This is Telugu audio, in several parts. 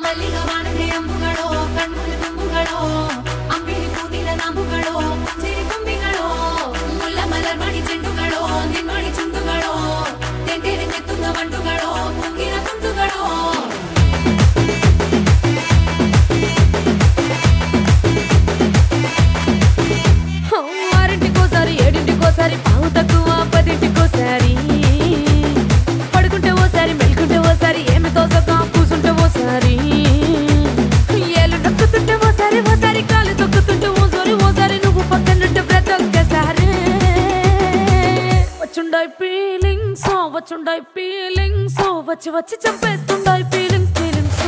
മല്ലിക അമ്പുകളോ കണ്ണുകൾ തുമ്പുകളോ వచ్చుండాయి ఫీలింగ్స్ వచ్చి వచ్చి చంపేస్తుండాయి ఫీలింగ్స్ ఫీలింగ్స్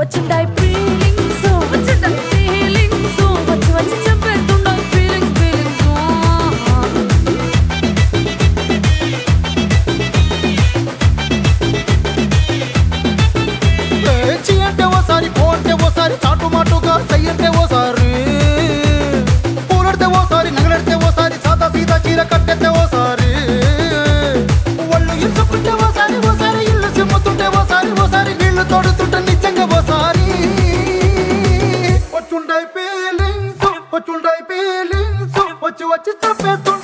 వచ్చుండాయి ఫీలింగ్స్ వచ్చుండాయి ఫీలింగ్స్ వచ్చి వచ్చి చంపేస్తుండాయి ఫీలింగ్స్ ఫీలింగ్స్ చీ అంటే ఓసారి పోంటే ఓసారి చాటు మాటుగా సయ్యంటే అంటే ఓసారి. పూలడితే ఓసారి నగలడితే ఓసారి సాదా సీదా చీర కట్టెత్తే ఓసారి. వచ్చి వచ్చి చంపేస్తుండై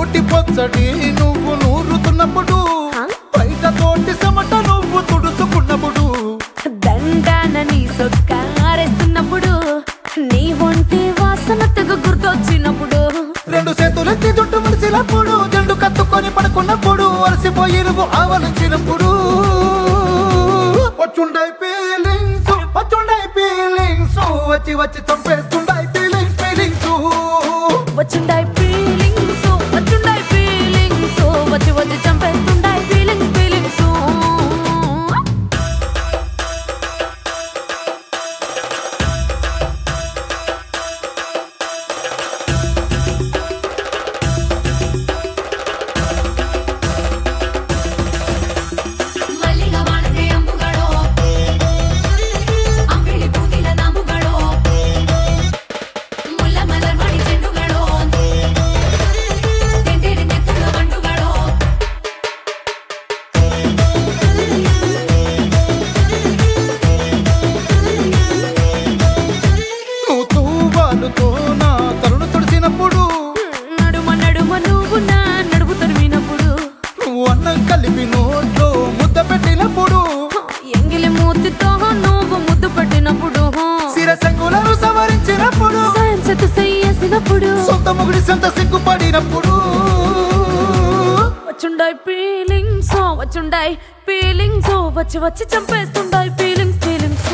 రోటి పచ్చడి నువ్వు నూరుతున్నప్పుడు బయట తోటి సమట నువ్వు తుడుచుకున్నప్పుడు దండాన నీ సొక్కారేస్తున్నప్పుడు నీ ఒంటి వాసన తెగ గుర్తొచ్చినప్పుడు. రెండు చేతులెత్తి జుట్టు ముడిసినప్పుడు జెండు కత్తుకొని పడుకున్నప్పుడు అలసిపోయి నువ్వు ఆవలించినప్పుడు. వచ్చుండై ఫీలింగ్స్ వచ్చుండై ఫీలింగ్స్ వచ్చి వచ్చి చంపేస్తుండై ఫీలింగ్స్ ఫీలింగ్స్ వచ్చుండాయి తూవాలుతో నా తరుణు తుడిసినప్పుడు. నడుమ నడుమ నువ్వు నా నడుపు తరిమినప్పుడు. నువ్వు అన్నం కలిపి నోట్లో ముద్ద పెట్టినప్పుడు. ఎంగిలి మూతితో నువ్వు ముద్దు పట్టినప్పుడు. సిరసంగులను సవరించినప్పుడు. సైన్స్ చేసినప్పుడు సొంత ముగుడి సొంత సిగ్గుపడినప్పుడు. వచ్చుండాయి ఫీలింగ్స్ వచ్చుండాయి ఫీలింగ్స్ వచ్చి వచ్చి చంపేస్తుండాయి ఫీలింగ్స్ ఫీలింగ్స్